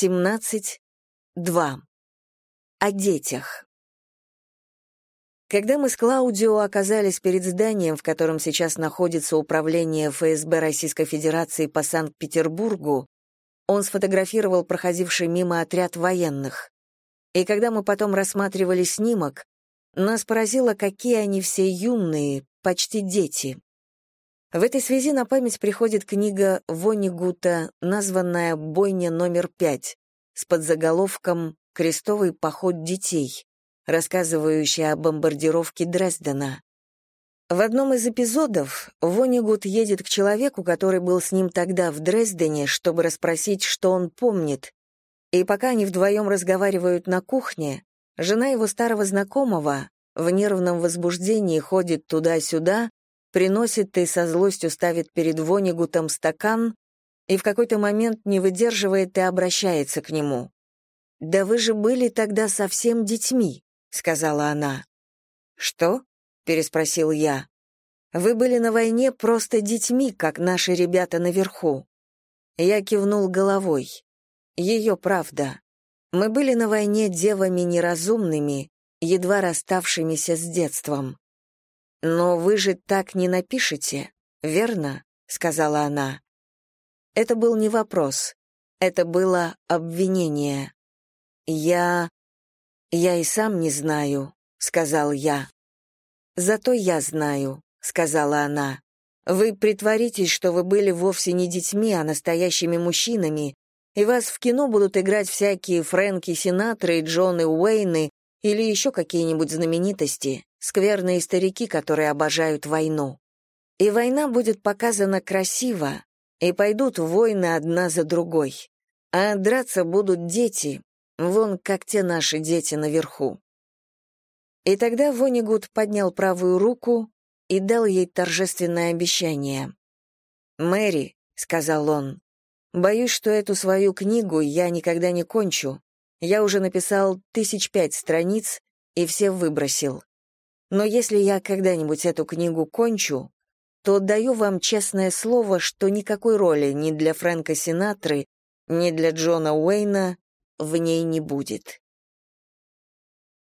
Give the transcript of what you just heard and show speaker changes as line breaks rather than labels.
17.2. О детях. Когда мы с Клаудио оказались перед зданием, в котором сейчас находится управление ФСБ Российской Федерации по Санкт-Петербургу, он сфотографировал проходивший мимо отряд военных. И когда мы потом рассматривали снимок, нас поразило, какие они все юные, почти дети. В этой связи на память приходит книга Вонигута, названная «Бойня номер пять», с подзаголовком «Крестовый поход детей», рассказывающая о бомбардировке Дрездена. В одном из эпизодов Вонигут едет к человеку, который был с ним тогда в Дрездене, чтобы расспросить, что он помнит. И пока они вдвоем разговаривают на кухне, жена его старого знакомого в нервном возбуждении ходит туда-сюда, приносит и со злостью ставит перед Вонигутом стакан и в какой-то момент не выдерживает и обращается к нему. «Да вы же были тогда совсем детьми», — сказала она. «Что?» — переспросил я. «Вы были на войне просто детьми, как наши ребята наверху». Я кивнул головой. Ее правда. Мы были на войне девами неразумными, едва расставшимися с детством. «Но вы же так не напишете, верно?» — сказала она. Это был не вопрос, это было обвинение. «Я... я и сам не знаю», — сказал я. «Зато я знаю», — сказала она. «Вы притворитесь, что вы были вовсе не детьми, а настоящими мужчинами, и вас в кино будут играть всякие Фрэнки Синатры и Джоны Уэйны или еще какие-нибудь знаменитости, скверные старики, которые обожают войну. И война будет показана красиво, и пойдут войны одна за другой. А драться будут дети, вон как те наши дети наверху. И тогда Вонигуд поднял правую руку и дал ей торжественное обещание. «Мэри», — сказал он, — «боюсь, что эту свою книгу я никогда не кончу. Я уже написал тысяч пять страниц и все выбросил. Но если я когда-нибудь эту книгу кончу, то даю вам честное слово, что никакой роли ни для Фрэнка Синатры, ни для Джона Уэйна в ней не будет.